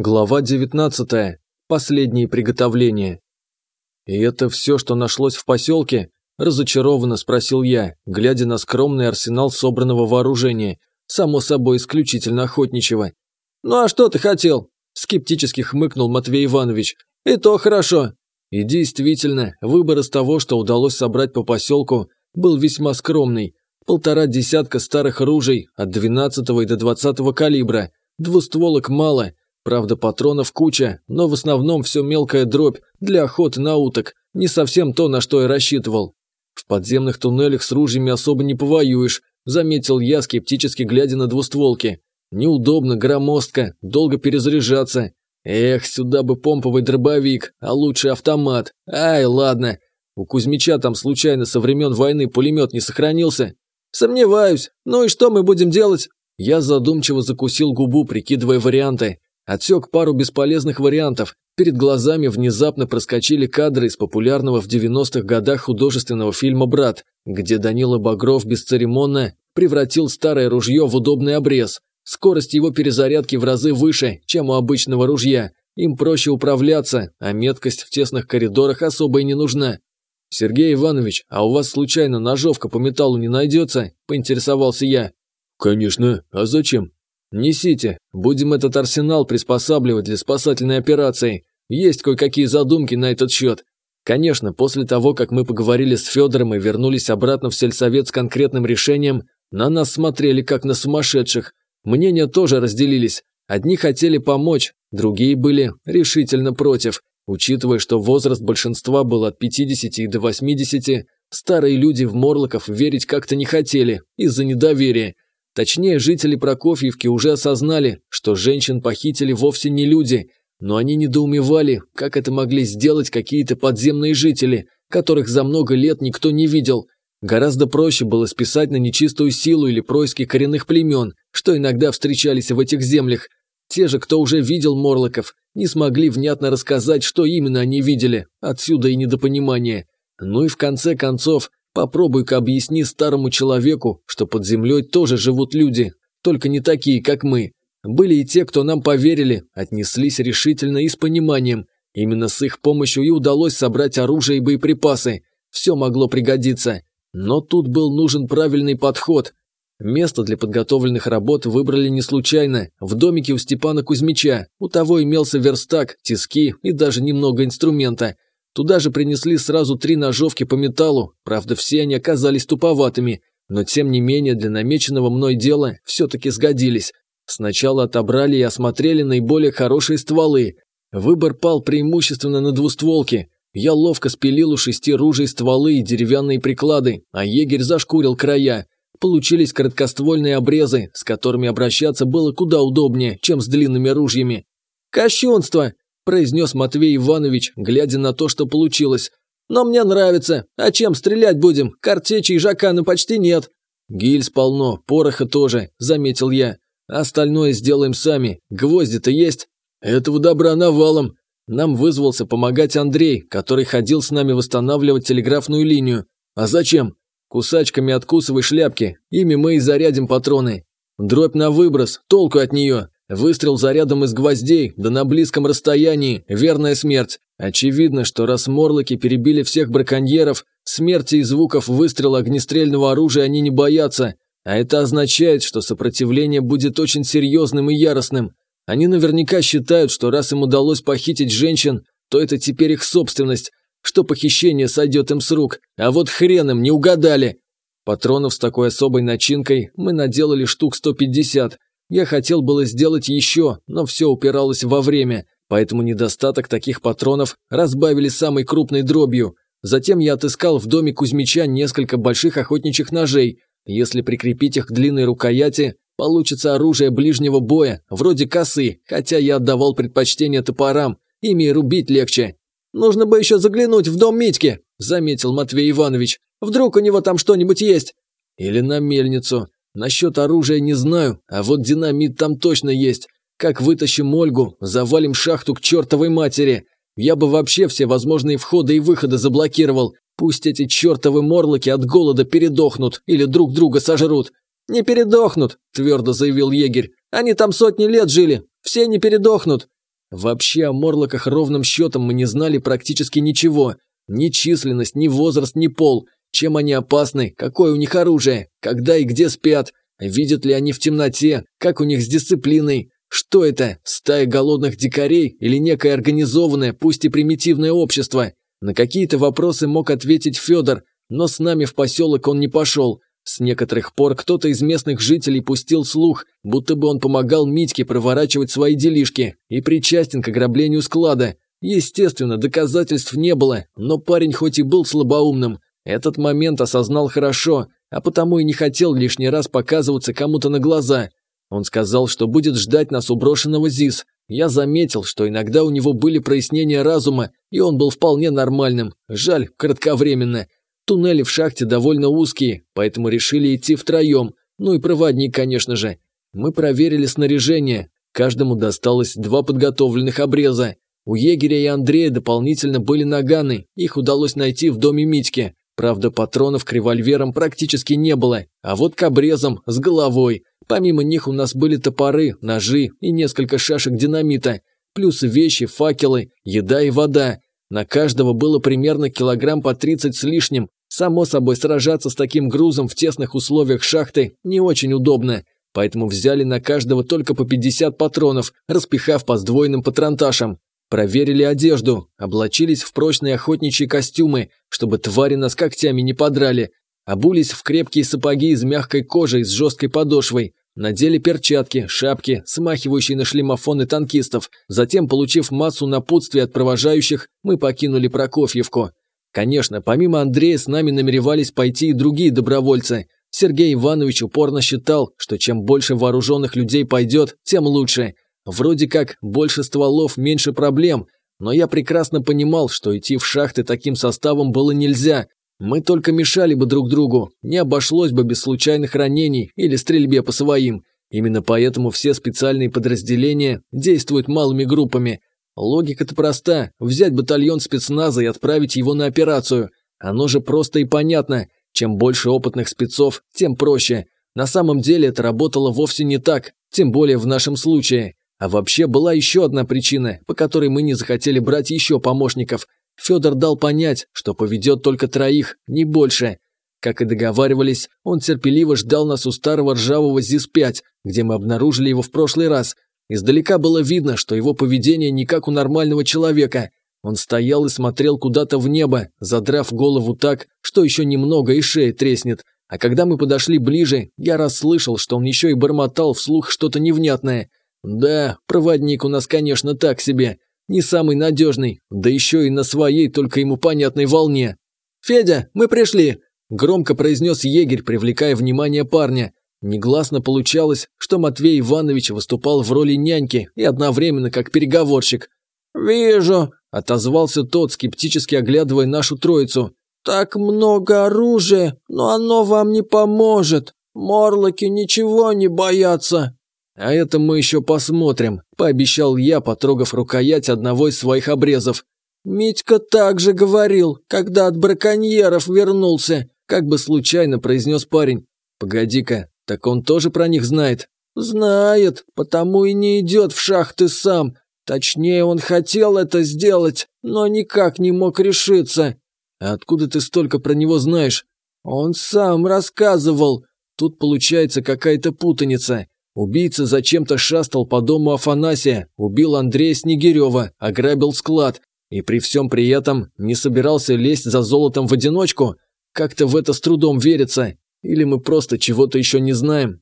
Глава 19. Последние приготовления. «И это все, что нашлось в поселке?» – разочарованно спросил я, глядя на скромный арсенал собранного вооружения, само собой исключительно охотничьего. «Ну а что ты хотел?» – скептически хмыкнул Матвей Иванович. «И то хорошо». И действительно, выбор из того, что удалось собрать по поселку, был весьма скромный. Полтора десятка старых ружей от 12 и до 20 калибра, двустволок мало – Правда, патронов куча, но в основном все мелкая дробь для охоты на уток, не совсем то, на что я рассчитывал. В подземных туннелях с ружьями особо не повоюешь, заметил я, скептически глядя на двустволки. Неудобно, громоздко, долго перезаряжаться. Эх, сюда бы помповый дробовик, а лучше автомат. Ай, ладно. У Кузьмича там случайно со времен войны пулемет не сохранился? Сомневаюсь. Ну и что мы будем делать? Я задумчиво закусил губу, прикидывая варианты. Отсек пару бесполезных вариантов. Перед глазами внезапно проскочили кадры из популярного в 90-х годах художественного фильма «Брат», где Данила Багров бесцеремонно превратил старое ружье в удобный обрез. Скорость его перезарядки в разы выше, чем у обычного ружья. Им проще управляться, а меткость в тесных коридорах особо и не нужна. «Сергей Иванович, а у вас случайно ножовка по металлу не найдется?» – поинтересовался я. «Конечно. А зачем?» «Несите. Будем этот арсенал приспосабливать для спасательной операции. Есть кое-какие задумки на этот счет. Конечно, после того, как мы поговорили с Федором и вернулись обратно в сельсовет с конкретным решением, на нас смотрели как на сумасшедших. Мнения тоже разделились. Одни хотели помочь, другие были решительно против. Учитывая, что возраст большинства был от 50 и до 80, старые люди в Морлоков верить как-то не хотели из-за недоверия. Точнее, жители Прокофьевки уже осознали, что женщин похитили вовсе не люди, но они недоумевали, как это могли сделать какие-то подземные жители, которых за много лет никто не видел. Гораздо проще было списать на нечистую силу или происки коренных племен, что иногда встречались в этих землях. Те же, кто уже видел Морлоков, не смогли внятно рассказать, что именно они видели, отсюда и недопонимание. Ну и в конце концов, Попробуй-ка объясни старому человеку, что под землей тоже живут люди, только не такие, как мы. Были и те, кто нам поверили, отнеслись решительно и с пониманием. Именно с их помощью и удалось собрать оружие и боеприпасы. Все могло пригодиться. Но тут был нужен правильный подход. Место для подготовленных работ выбрали не случайно. В домике у Степана Кузьмича. У того имелся верстак, тиски и даже немного инструмента – Туда же принесли сразу три ножовки по металлу, правда все они оказались туповатыми, но тем не менее для намеченного мной дела все-таки сгодились. Сначала отобрали и осмотрели наиболее хорошие стволы. Выбор пал преимущественно на двустволки. Я ловко спилил у шести ружей стволы и деревянные приклады, а егерь зашкурил края. Получились короткоствольные обрезы, с которыми обращаться было куда удобнее, чем с длинными ружьями. «Кощунство!» Произнес Матвей Иванович, глядя на то, что получилось. «Но мне нравится. А чем стрелять будем? Картечи и жакана почти нет». «Гильз полно, пороха тоже», – заметил я. «Остальное сделаем сами. Гвозди-то есть?» «Этого добра навалом». Нам вызвался помогать Андрей, который ходил с нами восстанавливать телеграфную линию. «А зачем?» «Кусачками откусывай шляпки. Ими мы и зарядим патроны. Дробь на выброс, толку от нее. Выстрел зарядом из гвоздей, да на близком расстоянии, верная смерть. Очевидно, что раз морлоки перебили всех браконьеров, смерти и звуков выстрела огнестрельного оружия они не боятся, а это означает, что сопротивление будет очень серьезным и яростным. Они наверняка считают, что раз им удалось похитить женщин, то это теперь их собственность, что похищение сойдет им с рук, а вот хрен им не угадали. Патронов с такой особой начинкой мы наделали штук 150, я хотел было сделать еще, но все упиралось во время, поэтому недостаток таких патронов разбавили самой крупной дробью. Затем я отыскал в доме Кузьмича несколько больших охотничьих ножей. Если прикрепить их к длинной рукояти, получится оружие ближнего боя, вроде косы, хотя я отдавал предпочтение топорам, ими рубить легче. «Нужно бы еще заглянуть в дом Митьки», – заметил Матвей Иванович. «Вдруг у него там что-нибудь есть?» «Или на мельницу. Насчет оружия не знаю, а вот динамит там точно есть. Как вытащим Ольгу, завалим шахту к чертовой матери. Я бы вообще все возможные входы и выходы заблокировал. Пусть эти чертовы морлоки от голода передохнут или друг друга сожрут. «Не передохнут», – твердо заявил егерь. «Они там сотни лет жили. Все не передохнут». Вообще о морлоках ровным счетом мы не знали практически ничего. Ни численность, ни возраст, ни пол. Чем они опасны, какое у них оружие, когда и где спят, видят ли они в темноте, как у них с дисциплиной. Что это, стая голодных дикарей или некое организованное, пусть и примитивное общество? На какие-то вопросы мог ответить Федор, но с нами в поселок он не пошел. С некоторых пор кто-то из местных жителей пустил слух, будто бы он помогал Митьке проворачивать свои делишки и причастен к ограблению склада. Естественно, доказательств не было, но парень хоть и был слабоумным, этот момент осознал хорошо, а потому и не хотел лишний раз показываться кому-то на глаза. Он сказал, что будет ждать нас у брошенного ЗИС. Я заметил, что иногда у него были прояснения разума, и он был вполне нормальным. Жаль, кратковременно. Туннели в шахте довольно узкие, поэтому решили идти втроем. Ну и проводник, конечно же. Мы проверили снаряжение. Каждому досталось два подготовленных обреза. У егеря и Андрея дополнительно были наганы, их удалось найти в доме Митьки. Правда, патронов к револьверам практически не было, а вот к обрезам с головой. Помимо них у нас были топоры, ножи и несколько шашек динамита, плюс вещи, факелы, еда и вода. На каждого было примерно килограмм по 30 с лишним, Само собой, сражаться с таким грузом в тесных условиях шахты не очень удобно, поэтому взяли на каждого только по 50 патронов, распихав по сдвоенным патронташам. Проверили одежду, облачились в прочные охотничьи костюмы, чтобы твари нас когтями не подрали, обулись в крепкие сапоги из мягкой кожи с жесткой подошвой, надели перчатки, шапки, смахивающие на шлемофоны танкистов. Затем, получив массу напутствий от провожающих, мы покинули Прокофьевку. Конечно, помимо Андрея с нами намеревались пойти и другие добровольцы. Сергей Иванович упорно считал, что чем больше вооруженных людей пойдет, тем лучше. Вроде как больше стволов, меньше проблем, но я прекрасно понимал, что идти в шахты таким составом было нельзя. Мы только мешали бы друг другу, не обошлось бы без случайных ранений или стрельбе по своим. Именно поэтому все специальные подразделения действуют малыми группами, Логика-то проста. Взять батальон спецназа и отправить его на операцию. Оно же просто и понятно. Чем больше опытных спецов, тем проще. На самом деле это работало вовсе не так, тем более в нашем случае. А вообще была еще одна причина, по которой мы не захотели брать еще помощников. Федор дал понять, что поведет только троих, не больше. Как и договаривались, он терпеливо ждал нас у старого ржавого ЗИС-5, где мы обнаружили его в прошлый раз – Издалека было видно, что его поведение не как у нормального человека. Он стоял и смотрел куда-то в небо, задрав голову так, что еще немного и шея треснет. А когда мы подошли ближе, я расслышал, что он еще и бормотал вслух что-то невнятное. Да, проводник у нас, конечно, так себе. Не самый надежный, да еще и на своей, только ему понятной волне. «Федя, мы пришли!» – громко произнес егерь, привлекая внимание парня. Негласно получалось, что Матвей Иванович выступал в роли няньки и одновременно как переговорщик. «Вижу», – отозвался тот, скептически оглядывая нашу троицу. «Так много оружия, но оно вам не поможет. Морлоки ничего не боятся». «А это мы еще посмотрим», – пообещал я, потрогав рукоять одного из своих обрезов. «Митька также говорил, когда от браконьеров вернулся», – как бы случайно произнес парень. «Погоди-ка, так он тоже про них знает? Знает, потому и не идет в шахты сам. Точнее, он хотел это сделать, но никак не мог решиться. А откуда ты столько про него знаешь? Он сам рассказывал. Тут получается какая-то путаница. Убийца зачем-то шастал по дому Афанасия, убил Андрея Снегирева, ограбил склад. И при всем при этом не собирался лезть за золотом в одиночку? Как-то в это с трудом верится. Или мы просто чего-то еще не знаем?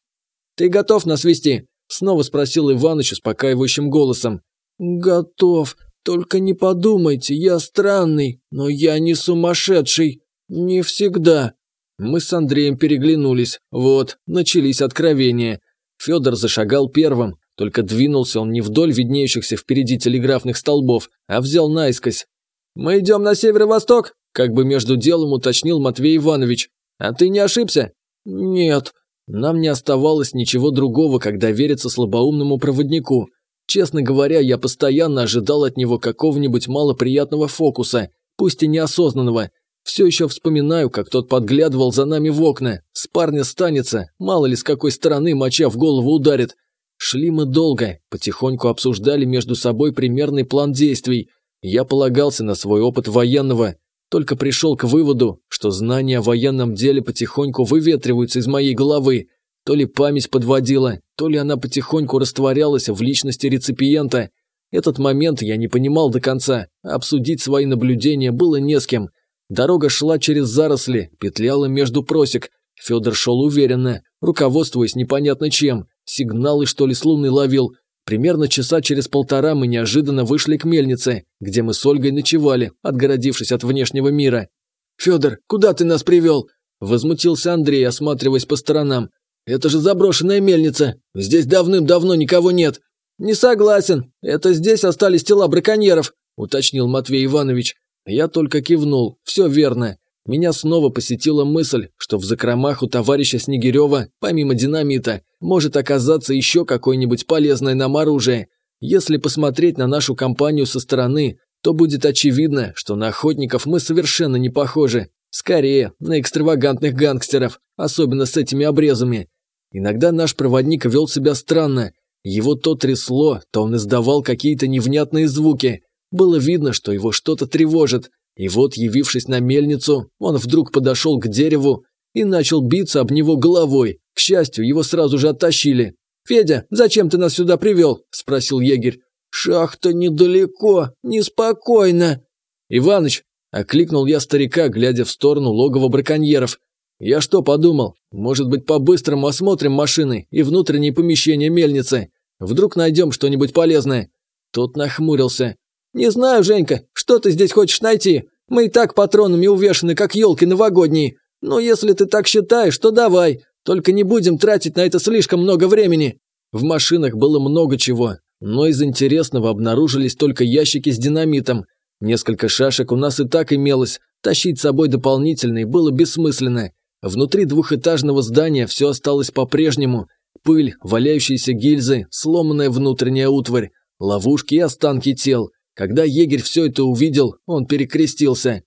Ты готов нас вести? Снова спросил Иваныч успокаивающим голосом. Готов. Только не подумайте, я странный, но я не сумасшедший. Не всегда. Мы с Андреем переглянулись. Вот, начались откровения. Федор зашагал первым, только двинулся он не вдоль виднеющихся впереди телеграфных столбов, а взял наискось. «Мы идем на северо-восток?» – как бы между делом уточнил Матвей Иванович. А ты не ошибся? Нет. Нам не оставалось ничего другого, как довериться слабоумному проводнику. Честно говоря, я постоянно ожидал от него какого-нибудь малоприятного фокуса, пусть и неосознанного. Все еще вспоминаю, как тот подглядывал за нами в окна. С парня станется, мало ли с какой стороны моча в голову ударит. Шли мы долго, потихоньку обсуждали между собой примерный план действий. Я полагался на свой опыт военного, только пришел к выводу, что знания о военном деле потихоньку выветриваются из моей головы. То ли память подводила, то ли она потихоньку растворялась в личности реципиента. Этот момент я не понимал до конца, обсудить свои наблюдения было не с кем. Дорога шла через заросли, петляла между просек. Федор шел уверенно, руководствуясь непонятно чем. Сигналы, что ли, с луны ловил. Примерно часа через полтора мы неожиданно вышли к мельнице, где мы с Ольгой ночевали, отгородившись от внешнего мира. «Федор, куда ты нас привел?» Возмутился Андрей, осматриваясь по сторонам. «Это же заброшенная мельница. Здесь давным-давно никого нет». «Не согласен. Это здесь остались тела браконьеров», уточнил Матвей Иванович. Я только кивнул. Все верно. Меня снова посетила мысль, что в закромах у товарища Снегирева, помимо динамита, может оказаться еще какое-нибудь полезное нам оружие. Если посмотреть на нашу компанию со стороны, то будет очевидно, что на охотников мы совершенно не похожи. Скорее, на экстравагантных гангстеров, особенно с этими обрезами. Иногда наш проводник вел себя странно. Его то трясло, то он издавал какие-то невнятные звуки. Было видно, что его что-то тревожит, и вот, явившись на мельницу, он вдруг подошел к дереву и начал биться об него головой. К счастью, его сразу же оттащили. «Федя, зачем ты нас сюда привел?» – спросил егерь. «Шахта недалеко, неспокойно». «Иваныч!» – окликнул я старика, глядя в сторону логова браконьеров. «Я что подумал? Может быть, по-быстрому осмотрим машины и внутренние помещения мельницы? Вдруг найдем что-нибудь полезное?» Тот нахмурился. «Не знаю, Женька, что ты здесь хочешь найти? Мы и так патронами увешаны, как елки новогодние. Но если ты так считаешь, то давай. Только не будем тратить на это слишком много времени». В машинах было много чего, но из интересного обнаружились только ящики с динамитом. Несколько шашек у нас и так имелось, тащить с собой дополнительные было бессмысленно. Внутри двухэтажного здания все осталось по-прежнему. Пыль, валяющиеся гильзы, сломанная внутренняя утварь, ловушки и останки тел. Когда егерь все это увидел, он перекрестился.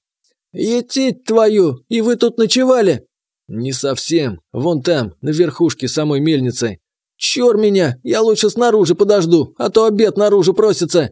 «Етить твою! И вы тут ночевали?» «Не совсем. Вон там, на верхушке самой мельницы». «Чёр меня! Я лучше снаружи подожду, а то обед наружу просится!»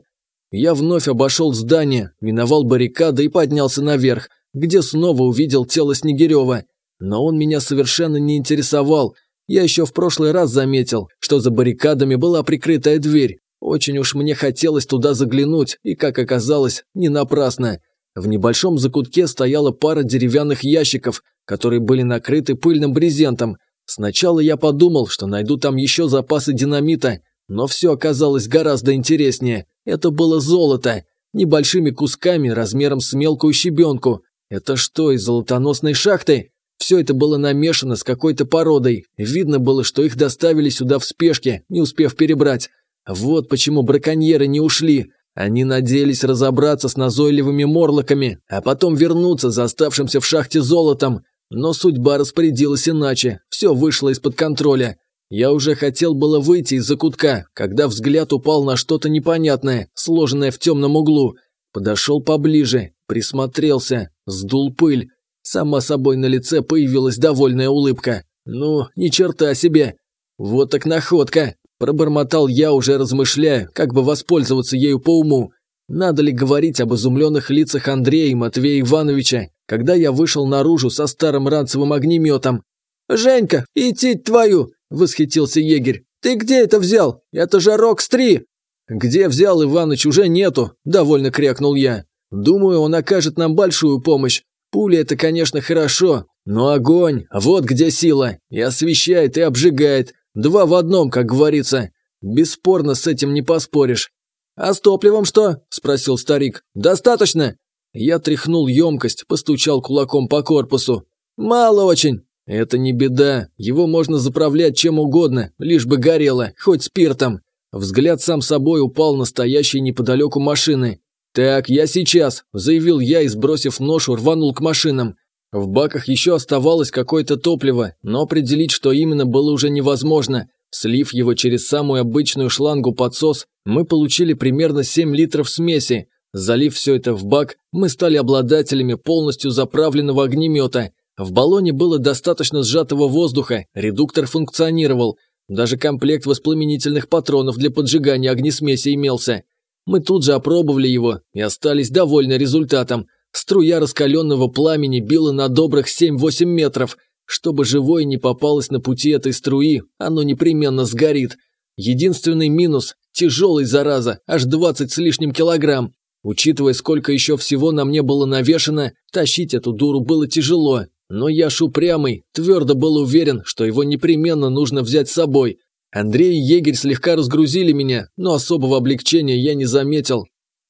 Я вновь обошел здание, миновал баррикады и поднялся наверх, где снова увидел тело Снегирева. Но он меня совершенно не интересовал. Я еще в прошлый раз заметил, что за баррикадами была прикрытая дверь. Очень уж мне хотелось туда заглянуть, и, как оказалось, не напрасно. В небольшом закутке стояла пара деревянных ящиков, которые были накрыты пыльным брезентом. Сначала я подумал, что найду там еще запасы динамита, но все оказалось гораздо интереснее. Это было золото, небольшими кусками размером с мелкую щебенку. Это что, из золотоносной шахты? Все это было намешано с какой-то породой. Видно было, что их доставили сюда в спешке, не успев перебрать. Вот почему браконьеры не ушли. Они надеялись разобраться с назойливыми морлоками, а потом вернуться за оставшимся в шахте золотом. Но судьба распорядилась иначе, все вышло из-под контроля. Я уже хотел было выйти из-за кутка, когда взгляд упал на что-то непонятное, сложенное в темном углу. Подошел поближе, присмотрелся, сдул пыль. Сама собой на лице появилась довольная улыбка. Ну, ни черта себе. Вот так находка. Пробормотал я, уже размышляя, как бы воспользоваться ею по уму. Надо ли говорить об изумленных лицах Андрея и Матвея Ивановича, когда я вышел наружу со старым ранцевым огнеметом? «Женька, идти твою!» – восхитился егерь. «Ты где это взял? Это же Рокс-3!» «Где взял, Иваныч, уже нету», – довольно крякнул я. «Думаю, он окажет нам большую помощь. Пуля – это, конечно, хорошо, но огонь – вот где сила. И освещает, и обжигает. Два в одном, как говорится. Бесспорно, с этим не поспоришь. «А с топливом что?» – спросил старик. «Достаточно?» Я тряхнул емкость, постучал кулаком по корпусу. «Мало очень». «Это не беда. Его можно заправлять чем угодно, лишь бы горело, хоть спиртом». Взгляд сам собой упал на стоящие неподалеку машины. «Так, я сейчас», – заявил я и, сбросив ношу, рванул к машинам. В баках еще оставалось какое-то топливо, но определить, что именно, было уже невозможно. Слив его через самую обычную шлангу подсос, мы получили примерно 7 литров смеси. Залив все это в бак, мы стали обладателями полностью заправленного огнемета. В баллоне было достаточно сжатого воздуха, редуктор функционировал. Даже комплект воспламенительных патронов для поджигания огнесмеси имелся. Мы тут же опробовали его и остались довольны результатом. Струя раскаленного пламени била на добрых 7-8 метров. Чтобы живое не попалось на пути этой струи, оно непременно сгорит. Единственный минус – тяжелый, зараза, аж 20 с лишним килограмм. Учитывая, сколько еще всего на мне было навешено, тащить эту дуру было тяжело. Но я ж упрямый, твердо был уверен, что его непременно нужно взять с собой. Андрей и егерь слегка разгрузили меня, но особого облегчения я не заметил.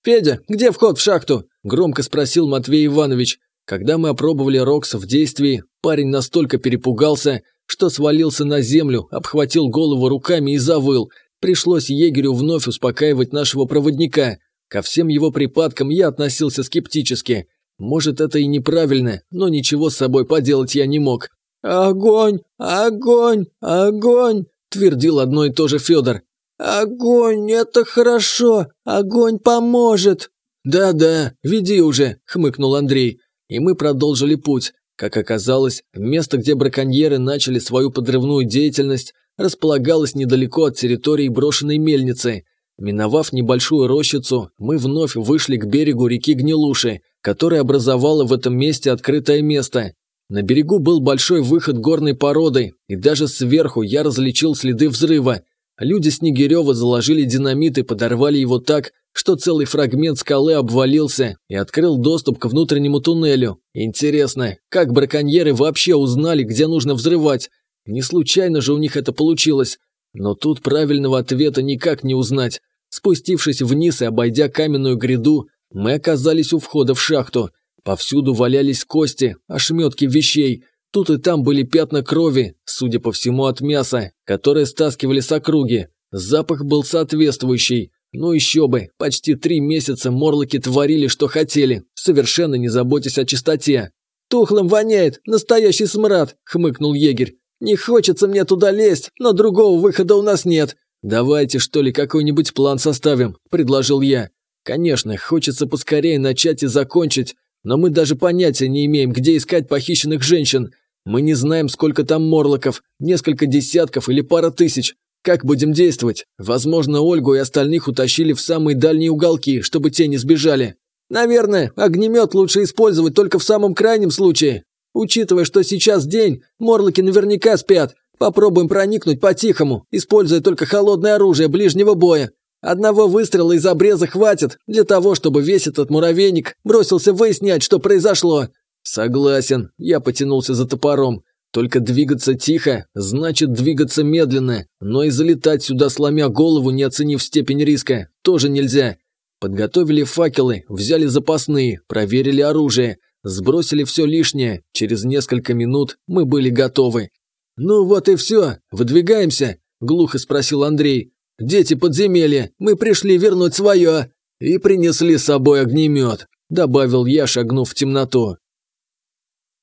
«Федя, где вход в шахту?» – громко спросил Матвей Иванович. Когда мы опробовали Рокс в действии, парень настолько перепугался, что свалился на землю, обхватил голову руками и завыл. Пришлось егерю вновь успокаивать нашего проводника. Ко всем его припадкам я относился скептически. Может, это и неправильно, но ничего с собой поделать я не мог. «Огонь! Огонь! Огонь!» – твердил одно и то же Федор. «Огонь, это хорошо! Огонь поможет!» «Да-да, веди уже!» – хмыкнул Андрей. И мы продолжили путь. Как оказалось, место, где браконьеры начали свою подрывную деятельность, располагалось недалеко от территории брошенной мельницы. Миновав небольшую рощицу, мы вновь вышли к берегу реки Гнилуши, которая образовала в этом месте открытое место. На берегу был большой выход горной породы, и даже сверху я различил следы взрыва. Люди Снегирева заложили динамит и подорвали его так, что целый фрагмент скалы обвалился и открыл доступ к внутреннему туннелю. Интересно, как браконьеры вообще узнали, где нужно взрывать? Не случайно же у них это получилось. Но тут правильного ответа никак не узнать. Спустившись вниз и обойдя каменную гряду, мы оказались у входа в шахту. Повсюду валялись кости, ошметки вещей. Тут и там были пятна крови, судя по всему от мяса, которое стаскивали с округи. Запах был соответствующий. Ну еще бы, почти три месяца морлоки творили, что хотели, совершенно не заботясь о чистоте. «Тухлым воняет, настоящий смрад», – хмыкнул егерь. «Не хочется мне туда лезть, но другого выхода у нас нет». «Давайте, что ли, какой-нибудь план составим», – предложил я. «Конечно, хочется поскорее начать и закончить, но мы даже понятия не имеем, где искать похищенных женщин. Мы не знаем, сколько там морлоков, несколько десятков или пара тысяч. Как будем действовать? Возможно, Ольгу и остальных утащили в самые дальние уголки, чтобы те не сбежали. Наверное, огнемет лучше использовать только в самом крайнем случае. Учитывая, что сейчас день, морлоки наверняка спят. Попробуем проникнуть по-тихому, используя только холодное оружие ближнего боя. Одного выстрела из обреза хватит для того, чтобы весь этот муравейник бросился выяснять, что произошло. Согласен, я потянулся за топором. Только двигаться тихо, значит двигаться медленно, но и залетать сюда, сломя голову, не оценив степень риска, тоже нельзя. Подготовили факелы, взяли запасные, проверили оружие, сбросили все лишнее, через несколько минут мы были готовы. «Ну вот и все, выдвигаемся?» – глухо спросил Андрей. «Дети подземелья, мы пришли вернуть свое!» «И принесли с собой огнемет», – добавил я, шагнув в темноту.